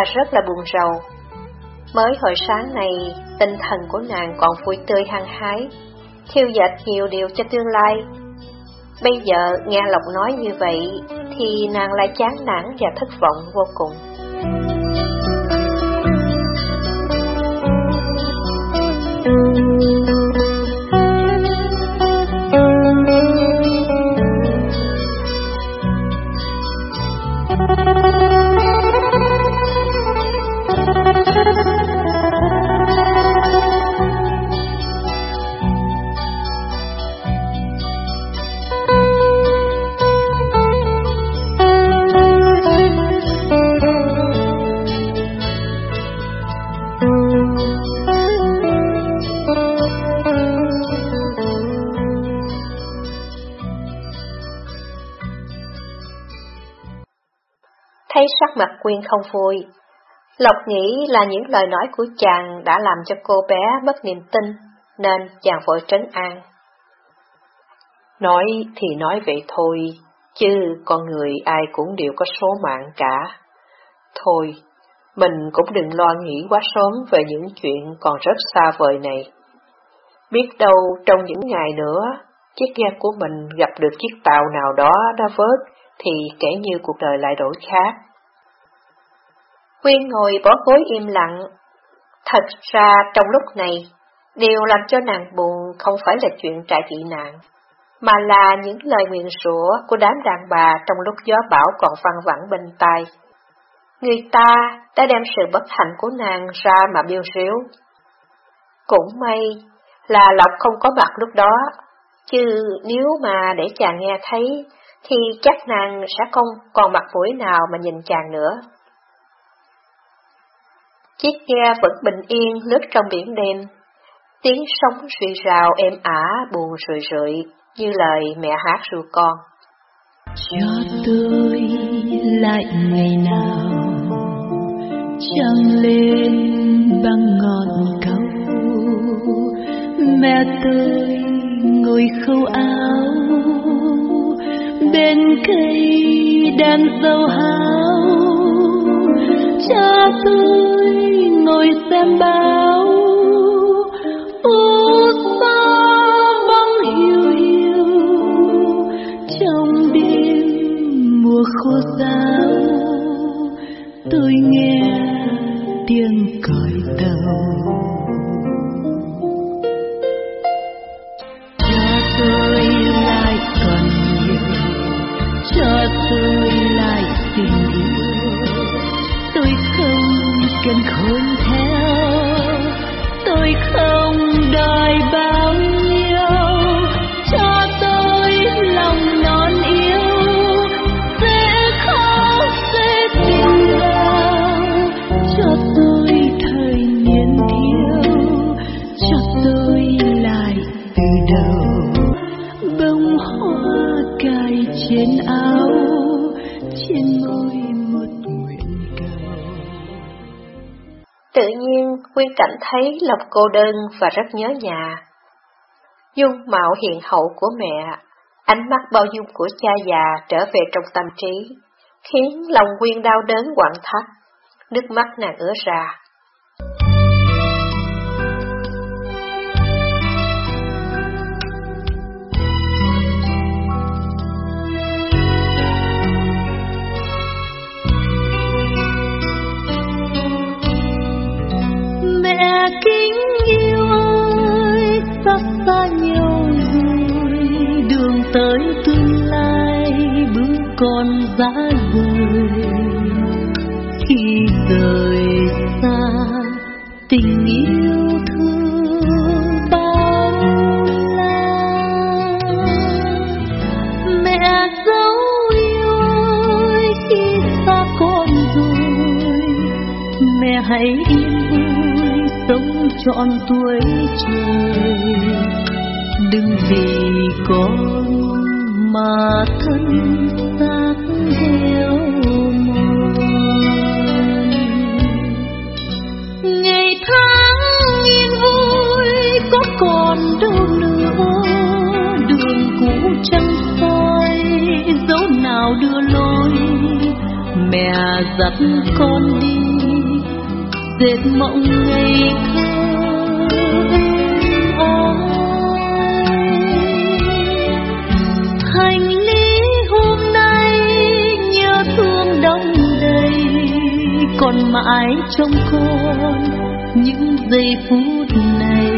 và rất là buồn rầu. Mới hồi sáng này, tinh thần của nàng còn vui tươi hăng hái, thiêu dệt nhiều điều cho tương lai. Bây giờ nghe Lộc nói như vậy, thì nàng lại chán nản và thất vọng vô cùng. Quyên không vui, Lộc nghĩ là những lời nói của chàng đã làm cho cô bé mất niềm tin, nên chàng vội trấn an. Nói thì nói vậy thôi, chứ con người ai cũng đều có số mạng cả. Thôi, mình cũng đừng lo nghĩ quá sớm về những chuyện còn rất xa vời này. Biết đâu trong những ngày nữa, chiếc ghe của mình gặp được chiếc tàu nào đó đã vớt, thì kể như cuộc đời lại đổi khác. Quyên ngồi bó gối im lặng. Thật ra trong lúc này, điều làm cho nàng buồn không phải là chuyện trại tị nạn, mà là những lời nguyện rủa của đám đàn bà trong lúc gió bão còn văng vẳng bên tai. Người ta đã đem sự bất hạnh của nàng ra mà biêu xíu. Cũng may là Lộc không có mặt lúc đó, chứ nếu mà để chàng nghe thấy, thì chắc nàng sẽ không còn mặt mũi nào mà nhìn chàng nữa. Chiếc ghe vẫn bình yên lướt trong biển đêm, tiếng sóng suy rào êm ả buồn rười rượi như lời mẹ hát ru con. Cho tôi lại ngày nào trăng lên băng ngọn cầu. Mẹ tôi ngồi khâu áo bên cây đàn dâu háo cha tôi ngồi xem báo. U xa vắng hiu hiu trong đêm mùa khô giáo tôi nghe tiếng cảm thấy lòng cô đơn và rất nhớ nhà. dung mạo hiền hậu của mẹ, ánh mắt bao dung của cha già trở về trong tâm trí, khiến lòng Quyên đau đớn quặn thắt, nước mắt nàng ứa ra. Con đi, dệt mộng ngày thơ còn mãi trong con những giây phút này.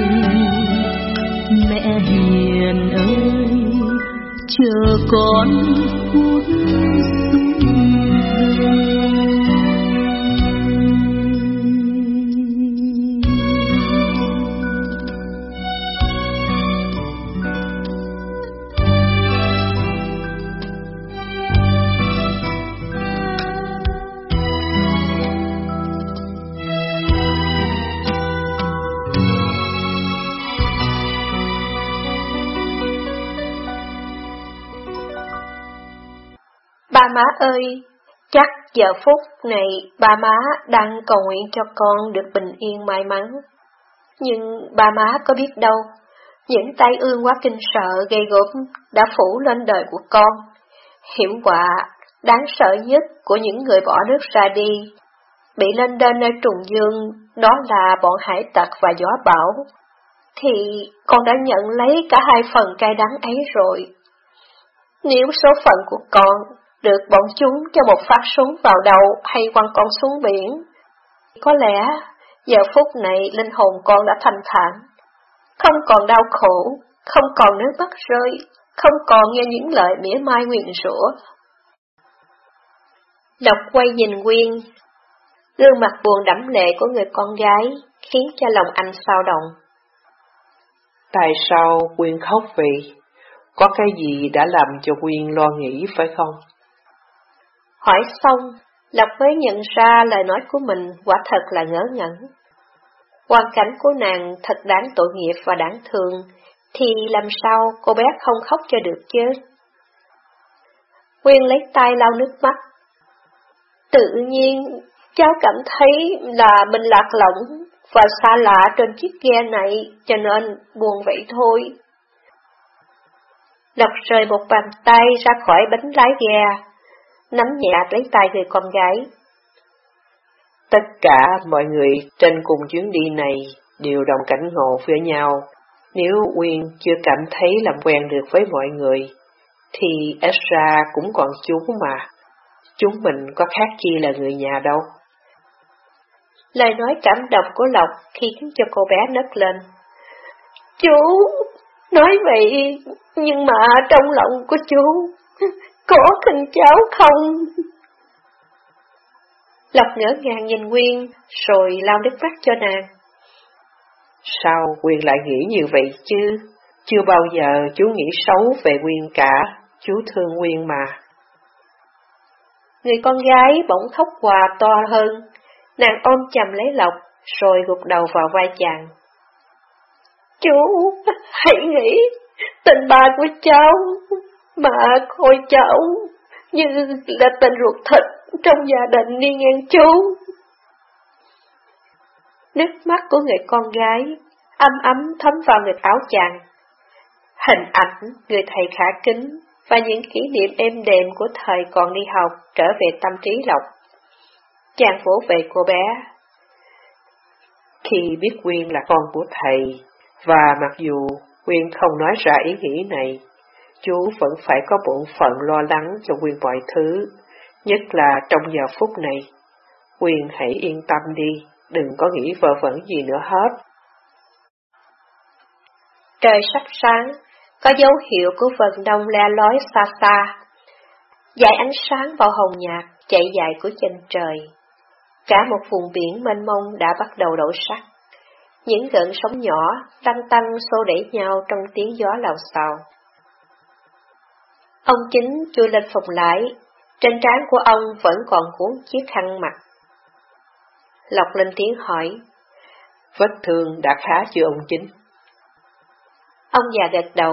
Mẹ hiền ơi, chờ con má ơi, chắc giờ phút này ba má đang cầu nguyện cho con được bình yên may mắn. Nhưng ba má có biết đâu, những tay ương quá kinh sợ gây gớm đã phủ lên đời của con. Hiểm quả đáng sợ nhất của những người bỏ nước ra đi, bị lên đơn nơi trùng dương, đó là bọn hải tặc và gió bão. Thì con đã nhận lấy cả hai phần cay đắng ấy rồi. Nếu số phận của con được bọn chúng cho một phát súng vào đầu hay quăng con xuống biển. Có lẽ, giờ phút này linh hồn con đã thanh thản, không còn đau khổ, không còn nước mắt rơi, không còn nghe những lời mỉa mai nguyền rủa. Lộc quay nhìn Quyên, gương mặt buồn đẫm lệ của người con gái khiến cho lòng anh sao động. Tại sao Quyên khóc vậy? Có cái gì đã làm cho Quyên lo nghĩ phải không? Hỏi xong, Lộc mới nhận ra lời nói của mình quả thật là ngớ ngẩn. Hoàn cảnh của nàng thật đáng tội nghiệp và đáng thương, thì làm sao cô bé không khóc cho được chứ? Quyên lấy tay lau nước mắt. Tự nhiên, cháu cảm thấy là mình lạc lõng và xa lạ trên chiếc ghe này, cho nên buồn vậy thôi. Lộc rời một bàn tay ra khỏi bánh lái ghe, nắm nhẹ lấy tay người con gái. Tất cả mọi người trên cùng chuyến đi này đều đồng cảnh ngộ với nhau. Nếu Quyên chưa cảm thấy làm quen được với mọi người, thì Ezra cũng còn chú mà. Chúng mình có khác chi là người nhà đâu. Lời nói cảm động của Lộc khiến cho cô bé nấc lên. Chú, nói vậy, nhưng mà trong lòng của chú có thân cháu không? Lộc ngỡ ngàng nhìn Nguyên, rồi lau nước mắt cho nàng. Sao Nguyên lại nghĩ như vậy chứ? Chưa bao giờ chú nghĩ xấu về Nguyên cả, chú thương Nguyên mà. Người con gái bỗng khóc hòa to hơn, nàng ôm chầm lấy Lộc, rồi gục đầu vào vai chàng. Chú, hãy nghĩ, tình bà của cháu mà coi cháu như là tình ruột thịt trong gia đình đi ngang chú. Nước mắt của người con gái âm ấm thấm vào ngực áo chàng. Hình ảnh người thầy khả kính và những kỷ niệm êm đềm của thời còn đi học trở về tâm trí Lộc. Chàng vỗ về cô bé. Khi biết Quyên là con của thầy, và mặc dù Quyên không nói ra ý nghĩ này, chú vẫn phải có bổn phận lo lắng cho Quyên mọi thứ, nhất là trong giờ phút này. Quyên hãy yên tâm đi, đừng có nghĩ vợ vẩn gì nữa hết. Trời sắp sáng, có dấu hiệu của vần đông le lói xa xa. dài ánh sáng vào hồng nhạt chạy dài của chân trời. Cả một vùng biển mênh mông đã bắt đầu đổ sắc. Những gợn sóng nhỏ tăng tăng xô đẩy nhau trong tiếng gió lào xào. Ông chính chui lên phòng lái, trên trán của ông vẫn còn cuốn chiếc khăn mặt. Lộc lên tiếng hỏi. Vết thương đã khá chưa ông chính? Ông già gật đầu.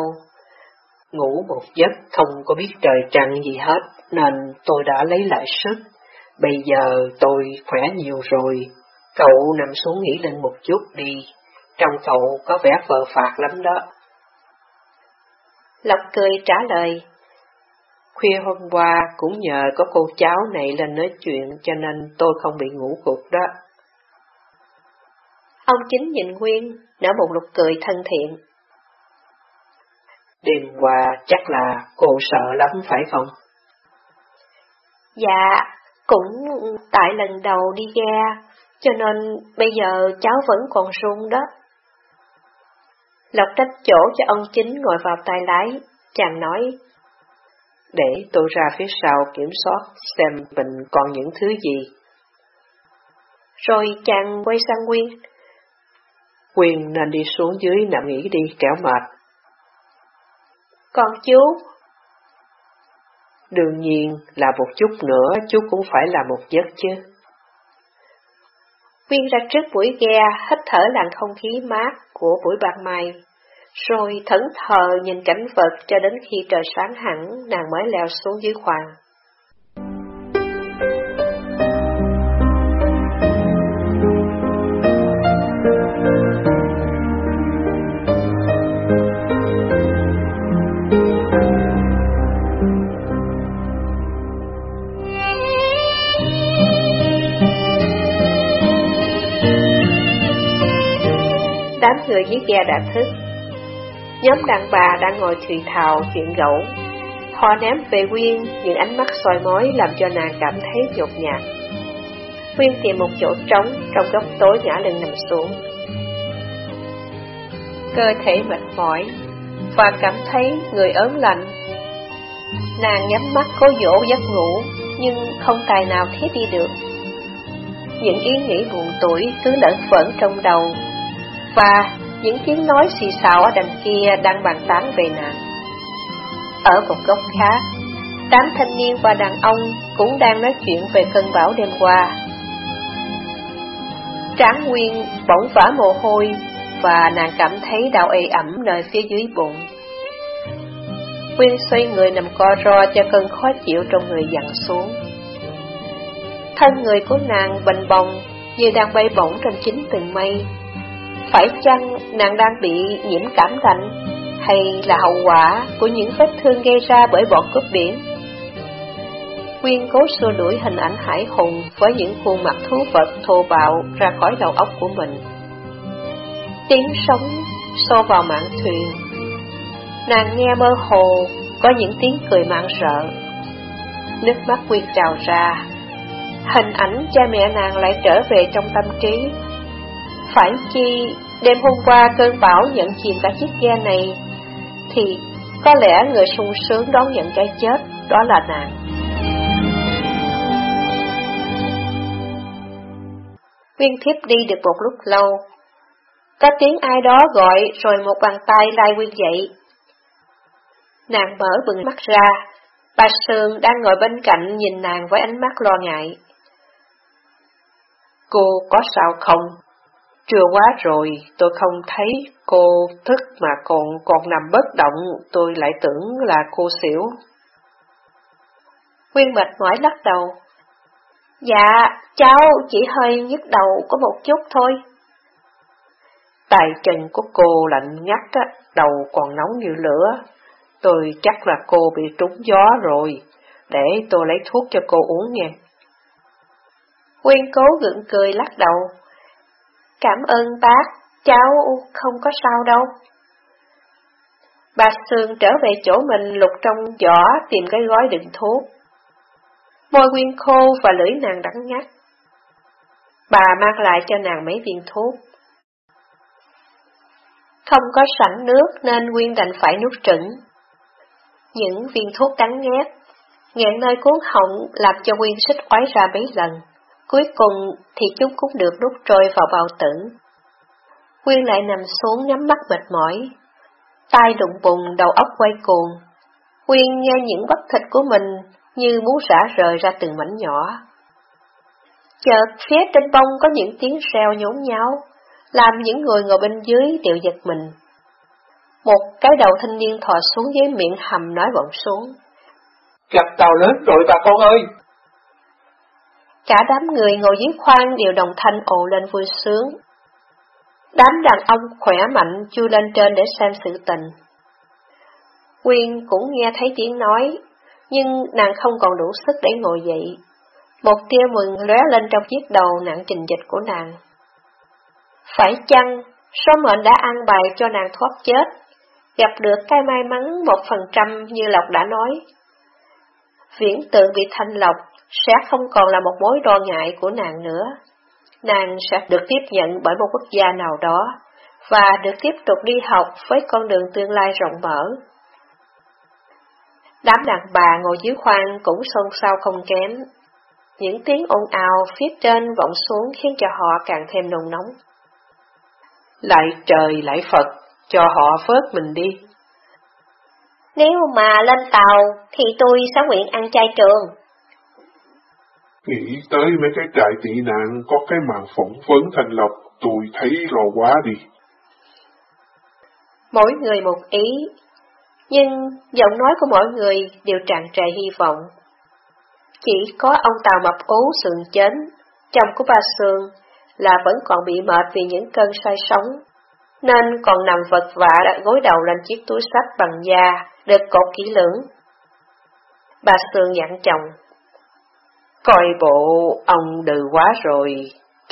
Ngủ một giấc không có biết trời trăng gì hết, nên tôi đã lấy lại sức. Bây giờ tôi khỏe nhiều rồi, cậu nằm xuống nghỉ lên một chút đi, trong cậu có vẻ vợ phạt lắm đó. Lộc cười trả lời. Khuya hôm qua cũng nhờ có cô cháu này lên nói chuyện cho nên tôi không bị ngủ gục đó. Ông chính nhìn Nguyên, nở một nụ cười thân thiện. Đêm qua chắc là cô sợ lắm phải không? Dạ, cũng tại lần đầu đi ghe, cho nên bây giờ cháu vẫn còn run đó. Lộc trách chỗ cho ông chính ngồi vào tay lái, chàng nói. Để tôi ra phía sau kiểm soát xem mình còn những thứ gì. Rồi chàng quay sang Nguyên. Nguyên nên đi xuống dưới nằm nghỉ đi kẻo mệt. Còn chú? Đương nhiên là một chút nữa chú cũng phải là một giấc chứ. Quyên ra trước buổi ghe, hít thở làn không khí mát của buổi ban mai, rồi thẫn thờ nhìn cảnh vật cho đến khi trời sáng hẳn, nàng mới leo xuống dưới khoang. đám người dưới ghe đã thức. Nhóm đàn bà đang ngồi thì thào chuyện gẫu. Họ ném về Quyên những ánh mắt soi mói làm cho nàng cảm thấy nhột nhạt. Quyên tìm một chỗ trống trong góc tối ngã lưng nằm xuống. Cơ thể mệt mỏi và cảm thấy người ớn lạnh. Nàng nhắm mắt cố dỗ giấc ngủ, nhưng không tài nào thiết đi được. Những ý nghĩ buồn tuổi cứ lẫn phẫn trong đầu và những tiếng nói xì xào ở đằng kia đang bàn tán về nàng. Ở một góc khác, đám thanh niên và đàn ông cũng đang nói chuyện về cơn bão đêm qua. Tráng Nguyên bỗng vã mồ hôi và nàng cảm thấy đau ê ẩm nơi phía dưới bụng. Nguyên xoay người nằm co ro cho cơn khó chịu trong người dặn xuống. Thân người của nàng bình bồng như đang bay bổng trong chính từng mây, phải chăng nàng đang bị nhiễm cảm lạnh, hay là hậu quả của những vết thương gây ra bởi bọn cướp biển? Quyên cố xua đuổi hình ảnh hải hùng với những khuôn mặt thú vật thô bạo ra khỏi đầu óc của mình. Tiếng sóng xô vào mạng thuyền. Nàng nghe mơ hồ, có những tiếng cười mạng sợ. Nước mắt Quyên trào ra. Hình ảnh cha mẹ nàng lại trở về trong tâm trí phải chi đêm hôm qua cơn bão nhận chìm cả chiếc ghe này, thì có lẽ người sung sướng đón nhận cái chết đó là nàng. Viên thiếp đi được một lúc lâu. Có tiếng ai đó gọi rồi một bàn tay lai Quyên dậy. Nàng mở bừng mắt ra, bà Sương đang ngồi bên cạnh nhìn nàng với ánh mắt lo ngại. Cô có sao không? Trưa quá rồi, tôi không thấy cô thức mà còn còn nằm bất động, tôi lại tưởng là cô xỉu. Nguyên mệt mỏi lắc đầu. Dạ, cháu chỉ hơi nhức đầu có một chút thôi. Tay chân của cô lạnh ngắt á, đầu còn nóng như lửa. Tôi chắc là cô bị trúng gió rồi, để tôi lấy thuốc cho cô uống nha. Quyên cố gượng cười lắc đầu. Cảm ơn bác, cháu không có sao đâu. Bà Sương trở về chỗ mình lục trong giỏ tìm cái gói đựng thuốc. Môi nguyên khô và lưỡi nàng đắng ngắt. Bà mang lại cho nàng mấy viên thuốc. Không có sẵn nước nên nguyên đành phải nuốt trứng. Những viên thuốc đắng ngát, nghẹn nơi cuốn họng làm cho nguyên xích oái ra mấy lần. Cuối cùng thì chúng cũng được đút trôi vào bao tử. Quyên lại nằm xuống nhắm mắt mệt mỏi. Tai đụng bùng, đầu óc quay cuồng. Quyên nghe những bắp thịt của mình như muốn rã rời ra từng mảnh nhỏ. Chợt phía trên bông có những tiếng reo nhốn nháo, làm những người ngồi bên dưới đều giật mình. Một cái đầu thanh niên thò xuống dưới miệng hầm nói vọng xuống. Gặp tàu lớn rồi bà con ơi! Cả đám người ngồi dưới khoang đều đồng thanh ồ lên vui sướng. Đám đàn ông khỏe mạnh chui lên trên để xem sự tình. Quyên cũng nghe thấy tiếng nói, nhưng nàng không còn đủ sức để ngồi dậy. Một tia mừng lóe lên trong chiếc đầu nặng trình dịch của nàng. Phải chăng, số mệnh đã an bài cho nàng thoát chết, gặp được cái may mắn một phần trăm như Lộc đã nói. Viễn tượng bị thanh lọc sẽ không còn là một mối lo ngại của nàng nữa. Nàng sẽ được tiếp nhận bởi một quốc gia nào đó, và được tiếp tục đi học với con đường tương lai rộng mở. Đám đàn bà ngồi dưới khoang cũng xôn xao không kém. Những tiếng ồn ào phía trên vọng xuống khiến cho họ càng thêm nồng nóng. Lại trời, lại Phật, cho họ phớt mình đi. Nếu mà lên tàu, thì tôi sẽ nguyện ăn chay trường. Nghĩ tới mấy cái trại tị nạn có cái màn phỏng vấn thành lộc, tôi thấy lo quá đi. Mỗi người một ý, nhưng giọng nói của mỗi người đều tràn trề hy vọng. Chỉ có ông Tàu mập ú sườn chến, chồng của bà Sương, là vẫn còn bị mệt vì những cơn say sóng, nên còn nằm vật vả đã gối đầu lên chiếc túi sách bằng da, được cột kỹ lưỡng. Bà Sương dặn chồng. Coi bộ ông đừ quá rồi,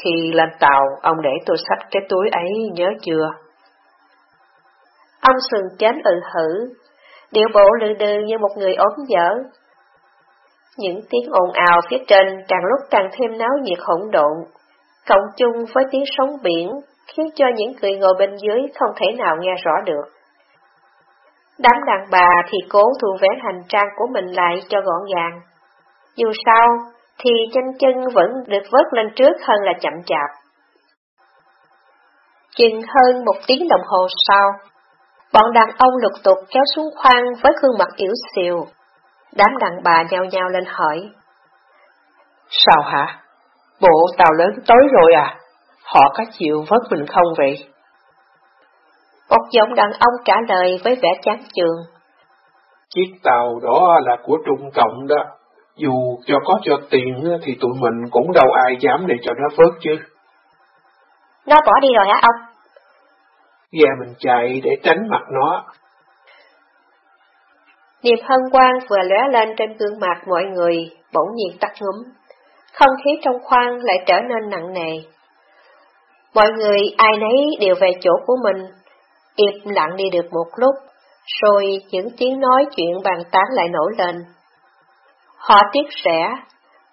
khi lên tàu ông để tôi xách cái túi ấy nhớ chưa? Ông sườn chán ừ hử, điệu bộ lừ đừ như một người ốm dở. Những tiếng ồn ào phía trên càng lúc càng thêm náo nhiệt hỗn độn, cộng chung với tiếng sóng biển, khiến cho những người ngồi bên dưới không thể nào nghe rõ được. Đám đàn bà thì cố thu vén hành trang của mình lại cho gọn gàng. Dù sao, thì chân chân vẫn được vớt lên trước hơn là chậm chạp. Chừng hơn một tiếng đồng hồ sau, bọn đàn ông lục tục kéo xuống khoang với gương mặt yếu xìu. Đám đàn bà nhao nhao lên hỏi. Sao hả? Bộ tàu lớn tối rồi à? Họ có chịu vớt mình không vậy? Một giọng đàn ông trả lời với vẻ chán chường. Chiếc tàu đó là của Trung Cộng đó. Dù cho có cho tiền thì tụi mình cũng đâu ai dám để cho nó vớt chứ. Nó bỏ đi rồi hả ông? Gà mình chạy để tránh mặt nó. Niềm hân hoan vừa lóe lên trên gương mặt mọi người, bỗng nhiên tắt ngúm. Không khí trong khoang lại trở nên nặng nề. Mọi người ai nấy đều về chỗ của mình, im lặng đi được một lúc, rồi những tiếng nói chuyện bàn tán lại nổi lên. Họ tiếc rẻ,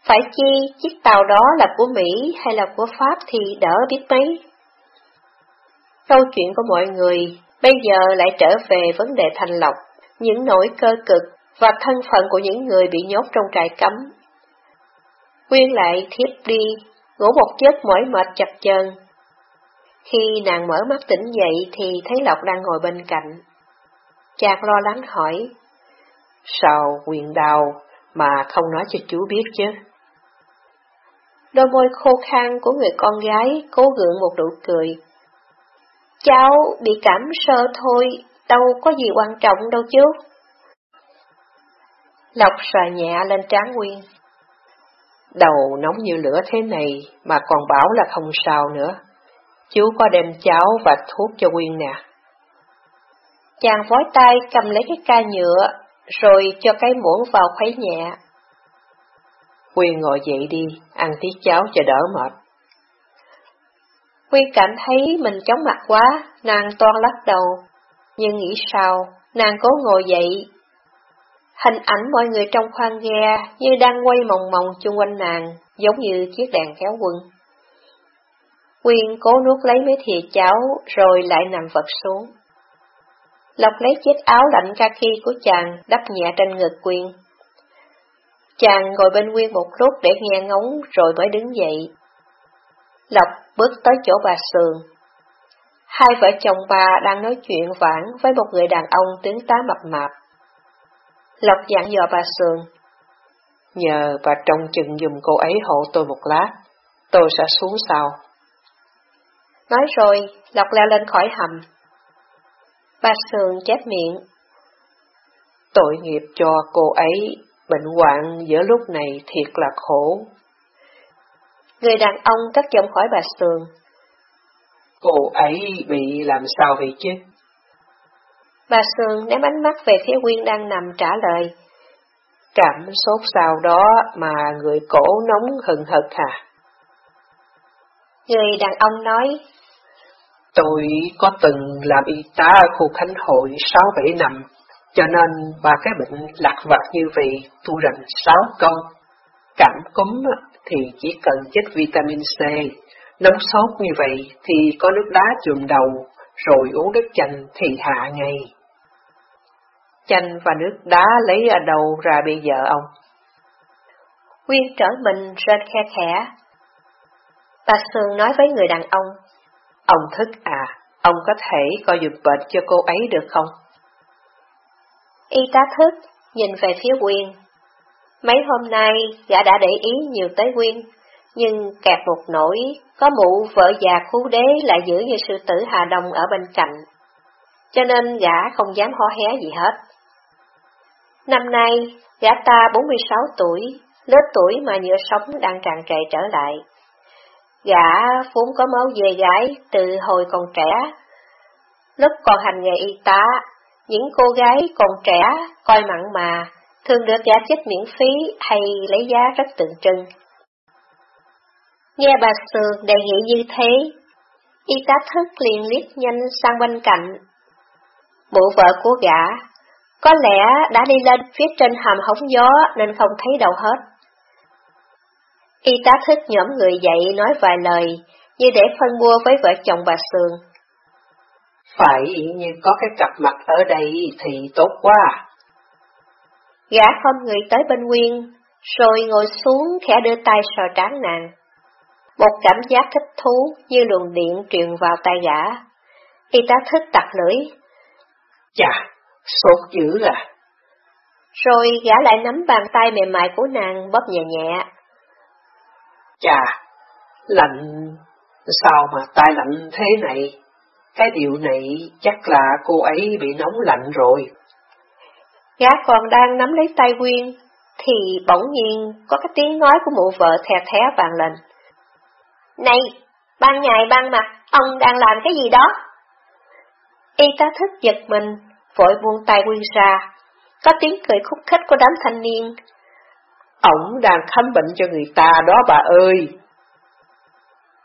phải chi chiếc tàu đó là của Mỹ hay là của Pháp thì đỡ biết mấy. Câu chuyện của mọi người bây giờ lại trở về vấn đề thành lọc, những nỗi cơ cực và thân phận của những người bị nhốt trong trại cấm. Quyên lại thiếp đi, ngủ một giấc mỏi mệt chập chờn. Khi nàng mở mắt tỉnh dậy thì thấy Lộc đang ngồi bên cạnh. Chàng lo lắng hỏi, Sao quyền đào mà không nói cho chú biết chứ? Đôi môi khô khan của người con gái cố gượng một nụ cười. Cháu bị cảm sơ thôi, đâu có gì quan trọng đâu chứ. Lộc xòa nhẹ lên trán Nguyên. Đầu nóng như lửa thế này mà còn bảo là không sao nữa. chú có đem cháo và thuốc cho nguyên nè. Chàng vói tay cầm lấy cái ca nhựa, rồi cho cái muỗng vào khuấy nhẹ. Quyên ngồi dậy đi, ăn tí cháo cho đỡ mệt. Quyên cảm thấy mình chóng mặt quá, nàng toan lắc đầu, nhưng nghĩ sao, nàng cố ngồi dậy. Hình ảnh mọi người trong khoang ghe như đang quay mòng mòng chung quanh nàng, giống như chiếc đèn kéo quân. Quyên cố nuốt lấy mấy thìa cháo rồi lại nằm vật xuống. Lộc lấy chiếc áo lạnh kaki của chàng đắp nhẹ trên ngực Quyên. Chàng ngồi bên Quyên một lúc để nghe ngóng rồi mới đứng dậy. Lộc bước tới chỗ bà Sườn. Hai vợ chồng bà đang nói chuyện vãn với một người đàn ông tướng tá mập mạp. Lộc dặn dò bà Sườn. Nhờ bà trông chừng dùm cô ấy hộ tôi một lát, tôi sẽ xuống sau. Nói rồi, Lộc leo lên khỏi hầm. Bà Sườn chép miệng. Tội nghiệp cho cô ấy, bệnh hoạn giữa lúc này thiệt là khổ. Người đàn ông cất giọng khỏi bà Sườn. Cô ấy bị làm sao vậy chứ? Bà Sườn ném ánh mắt về phía Quyên đang nằm trả lời. Cảm sốt sao đó mà người cổ nóng hừng hực hả? Người đàn ông nói, Tôi có từng làm y tá ở khu Khánh Hội 6-7 năm, cho nên ba cái bệnh lạc vặt như vậy tôi rành 6 câu. Cảm cúm thì chỉ cần chất vitamin C, nóng sốt như vậy thì có nước đá chườm đầu, rồi uống nước chanh thì hạ ngay. Chanh và nước đá lấy ở đâu ra bây giờ ông? Quyên trở mình rên khe khẽ. Bà Sương nói với người đàn ông, Ông thức à, ông có thể coi dùm bệnh cho cô ấy được không? Y tá thức, nhìn về phía Quyên. Mấy hôm nay, gã đã để ý nhiều tới Quyên, nhưng kẹt một nỗi, có mụ vợ già khu đế lại giữ như sư tử Hà Đông ở bên cạnh. Cho nên gã không dám hó hé gì hết. Năm nay, gã ta 46 tuổi, lớp tuổi mà nhựa sống đang tràn trề trở lại. Gã vốn có máu dê gái từ hồi còn trẻ. Lúc còn hành nghề y tá, những cô gái còn trẻ, coi mặn mà, thường được gã chết miễn phí hay lấy giá rất tượng trưng. Nghe bà Sườn đề nghị như thế, y tá thức liền liếc nhanh sang bên cạnh. Bộ vợ của gã, có lẽ đã đi lên phía trên hầm hóng gió nên không thấy đâu hết. Y tá thức nhóm người dậy nói vài lời, như để phân mua với vợ chồng bà Sương. Phải như có cái cặp mặt ở đây thì tốt quá. Gã không người tới bên Nguyên, rồi ngồi xuống khẽ đưa tay sờ trán nàng. Một cảm giác thích thú như luồng điện truyền vào tay gã. Y tá thức tặc lưỡi. Chà, sốt dữ à. Rồi gã lại nắm bàn tay mềm mại của nàng bóp nhẹ nhẹ. Chà, lạnh, sao mà tay lạnh thế này? Cái điều này chắc là cô ấy bị nóng lạnh rồi. Gã còn đang nắm lấy tay Quyên, thì bỗng nhiên có cái tiếng nói của mụ vợ thè thé vàng lên. Này, ban ngày ban mặt, ông đang làm cái gì đó? Y tá thức giật mình, vội buông tay Quyên ra. Có tiếng cười khúc khích của đám thanh niên, Ổng đang khám bệnh cho người ta đó bà ơi.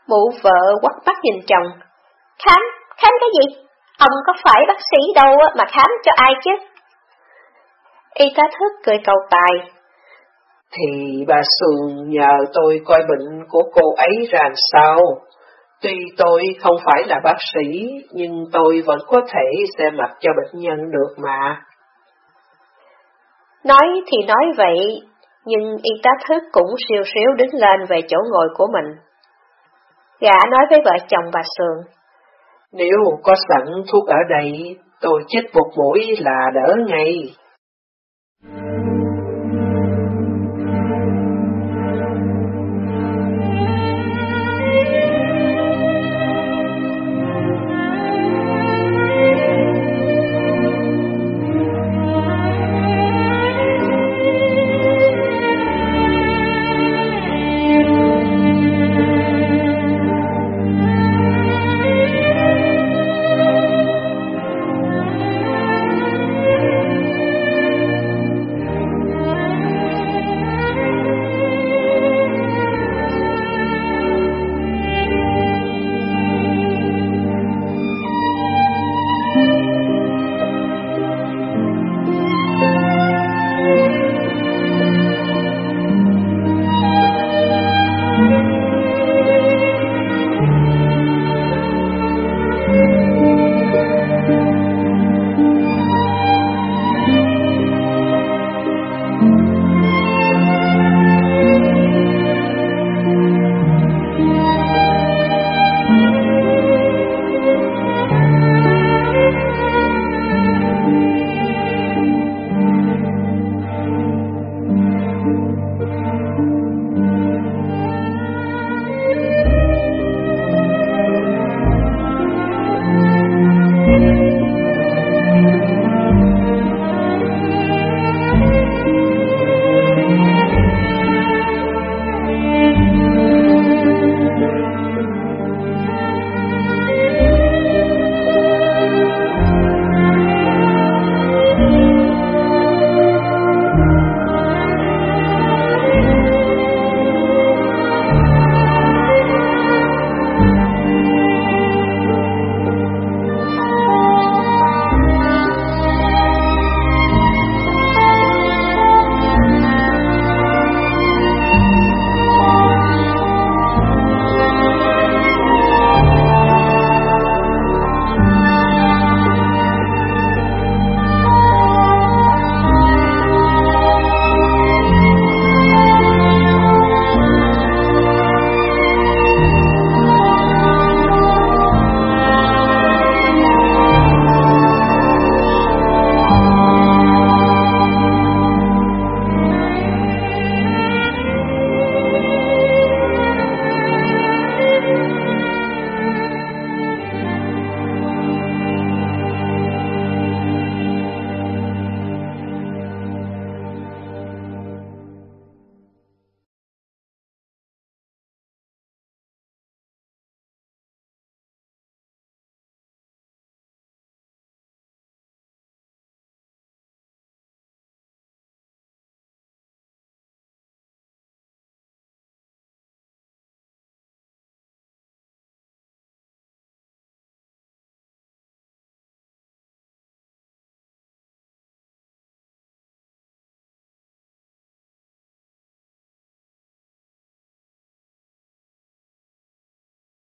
Mụ vợ quắt bắt nhìn chồng. Khám, khám cái gì? Ông có phải bác sĩ đâu mà khám cho ai chứ? Y tá thức cười cầu tài. Thì bà Sườn nhờ tôi coi bệnh của cô ấy ra sao. Tuy tôi không phải là bác sĩ, nhưng tôi vẫn có thể xem mặt cho bệnh nhân được mà. Nói thì nói vậy, nhưng y tá thức cũng siêu xíu đứng lên về chỗ ngồi của mình. Gã nói với vợ chồng bà Sườn. Nếu có sẵn thuốc ở đây, tôi chích một mũi là đỡ ngay.